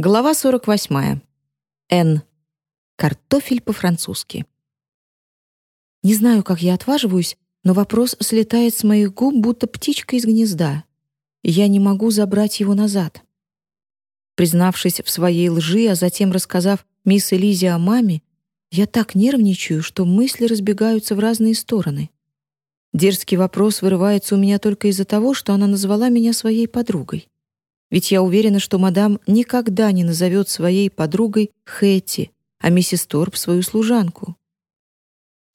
Глава 48. Н. Картофель по-французски. Не знаю, как я отваживаюсь, но вопрос слетает с моих губ, будто птичка из гнезда. Я не могу забрать его назад. Признавшись в своей лжи, а затем рассказав мисс Элизе о маме, я так нервничаю, что мысли разбегаются в разные стороны. Дерзкий вопрос вырывается у меня только из-за того, что она назвала меня своей подругой. Ведь я уверена, что мадам никогда не назовет своей подругой Хэти, а миссис Торп — свою служанку.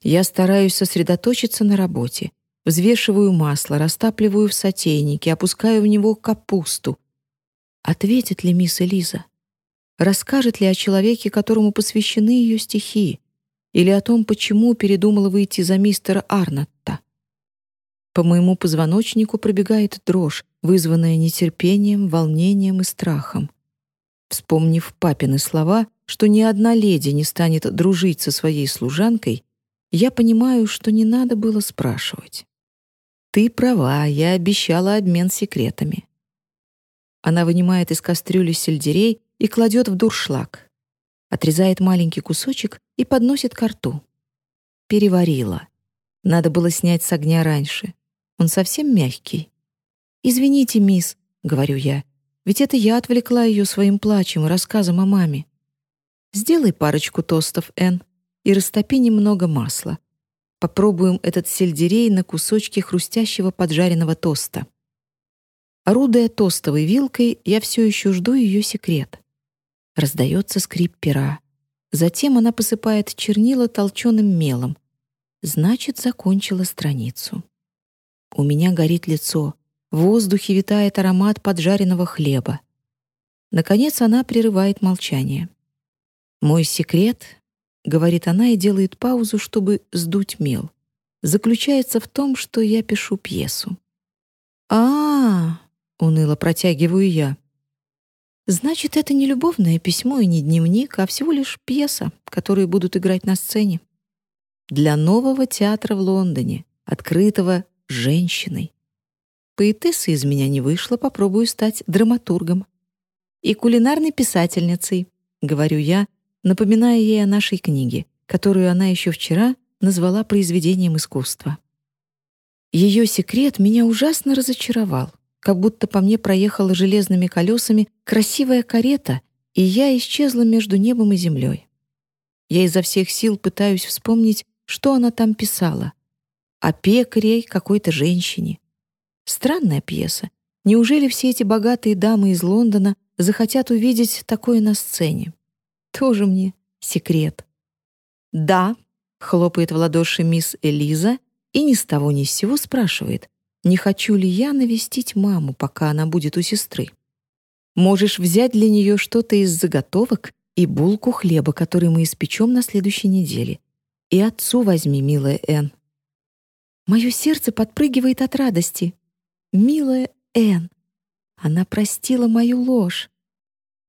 Я стараюсь сосредоточиться на работе. Взвешиваю масло, растапливаю в сотейнике, опускаю в него капусту. Ответит ли мисс Элиза? Расскажет ли о человеке, которому посвящены ее стихи? Или о том, почему передумала выйти за мистера Арнотта? По моему позвоночнику пробегает дрожь, вызванная нетерпением, волнением и страхом. Вспомнив папины слова, что ни одна леди не станет дружить со своей служанкой, я понимаю, что не надо было спрашивать. «Ты права, я обещала обмен секретами». Она вынимает из кастрюли сельдерей и кладет в дуршлаг. Отрезает маленький кусочек и подносит ко рту. Переварила. Надо было снять с огня раньше. Он совсем мягкий. «Извините, мисс», — говорю я, «ведь это я отвлекла ее своим плачем и рассказом о маме». «Сделай парочку тостов, Энн, и растопи немного масла. Попробуем этот сельдерей на кусочке хрустящего поджаренного тоста». Орудуя тостовой вилкой, я все еще жду ее секрет. Раздается скрип пера. Затем она посыпает чернила толченым мелом. Значит, закончила страницу. У меня горит лицо. В воздухе витает аромат поджаренного хлеба. Наконец она прерывает молчание. «Мой секрет», — говорит она и делает паузу, чтобы сдуть мел, заключается в том, что я пишу пьесу. а, -а, -а уныло протягиваю я. «Значит, это не любовное письмо и не дневник, а всего лишь пьеса, которую будут играть на сцене. Для нового театра в Лондоне, открытого женщиной. Поэтесса из меня не вышла, попробую стать драматургом. И кулинарной писательницей, говорю я, напоминая ей о нашей книге, которую она еще вчера назвала произведением искусства. Ее секрет меня ужасно разочаровал, как будто по мне проехала железными колесами красивая карета, и я исчезла между небом и землей. Я изо всех сил пытаюсь вспомнить, что она там писала. О пекаре какой-то женщине, Странная пьеса. Неужели все эти богатые дамы из Лондона захотят увидеть такое на сцене? Тоже мне секрет. «Да», — хлопает в ладоши мисс Элиза и ни с того ни с сего спрашивает, не хочу ли я навестить маму, пока она будет у сестры. Можешь взять для нее что-то из заготовок и булку хлеба, который мы испечем на следующей неделе. И отцу возьми, милая Энн. Мое сердце подпрыгивает от радости. Милая Энн, она простила мою ложь.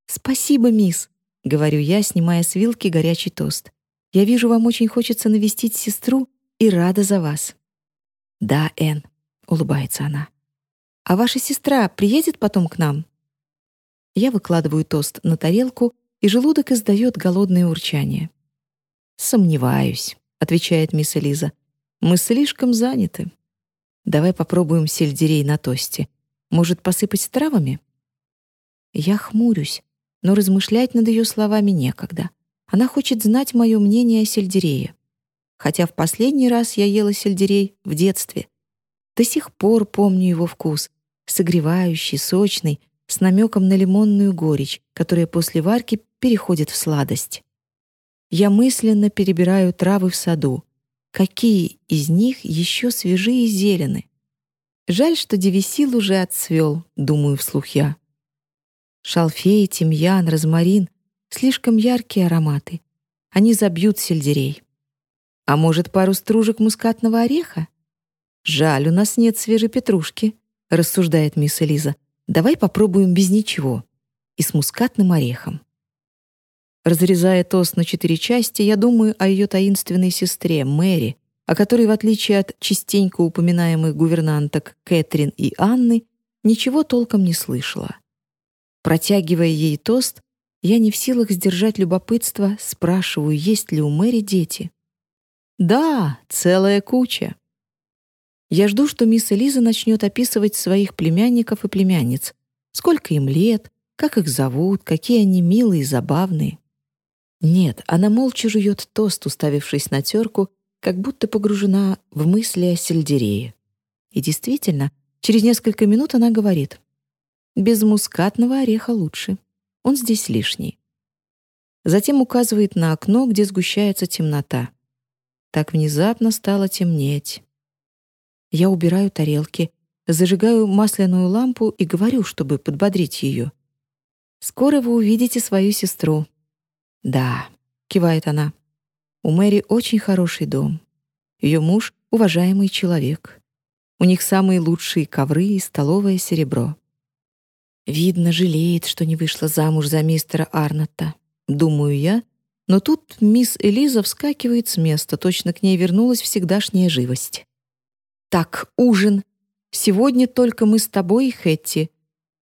Спасибо, мисс, говорю я, снимая с вилки горячий тост. Я вижу, вам очень хочется навестить сестру и рада за вас. Да, Энн, улыбается она. А ваша сестра приедет потом к нам? Я выкладываю тост на тарелку, и желудок издает голодное урчание. «Сомневаюсь», — отвечает мисс Элиза. «Мы слишком заняты». Давай попробуем сельдерей на тосте. Может, посыпать травами? Я хмурюсь, но размышлять над ее словами некогда. Она хочет знать мое мнение о сельдерее. Хотя в последний раз я ела сельдерей в детстве. До сих пор помню его вкус. Согревающий, сочный, с намеком на лимонную горечь, которая после варки переходит в сладость. Я мысленно перебираю травы в саду, Какие из них еще свежие и зелены? Жаль, что девисил уже отцвел, думаю вслух я. Шалфей, тимьян, розмарин — слишком яркие ароматы. Они забьют сельдерей. А может, пару стружек мускатного ореха? Жаль, у нас нет свежей петрушки, рассуждает мисс Элиза. Давай попробуем без ничего. И с мускатным орехом. Разрезая тост на четыре части, я думаю о ее таинственной сестре, Мэри, о которой, в отличие от частенько упоминаемых гувернанток Кэтрин и Анны, ничего толком не слышала. Протягивая ей тост, Я не в силах сдержать любопытство, спрашиваю, есть ли у Мэри дети. Да, целая куча. Я жду, что мисс Элиза начнет описывать своих племянников и племянниц. Сколько им лет, как их зовут, какие они милые и забавные. Нет, она молча жует тост, уставившись на терку, как будто погружена в мысли о сельдерее. И действительно, через несколько минут она говорит, «Без мускатного ореха лучше. Он здесь лишний». Затем указывает на окно, где сгущается темнота. Так внезапно стало темнеть. Я убираю тарелки, зажигаю масляную лампу и говорю, чтобы подбодрить ее. «Скоро вы увидите свою сестру». «Да», — кивает она. «У Мэри очень хороший дом. Ее муж — уважаемый человек. У них самые лучшие ковры и столовое серебро. Видно, жалеет, что не вышла замуж за мистера Арнотта. Думаю я, но тут мисс Элиза вскакивает с места, точно к ней вернулась всегдашняя живость. «Так, ужин. Сегодня только мы с тобой и Хэтти.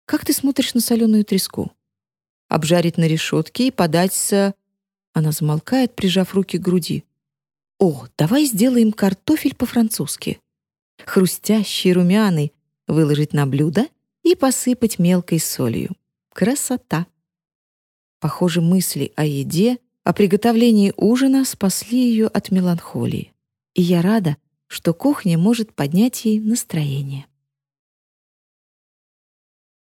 Как ты смотришь на соленую треску? Обжарить на решетке и подать с...» Она замолкает, прижав руки к груди. «О, давай сделаем картофель по-французски. Хрустящий, румяный, выложить на блюдо и посыпать мелкой солью. Красота!» Похоже, мысли о еде, о приготовлении ужина спасли ее от меланхолии. И я рада, что кухня может поднять ей настроение.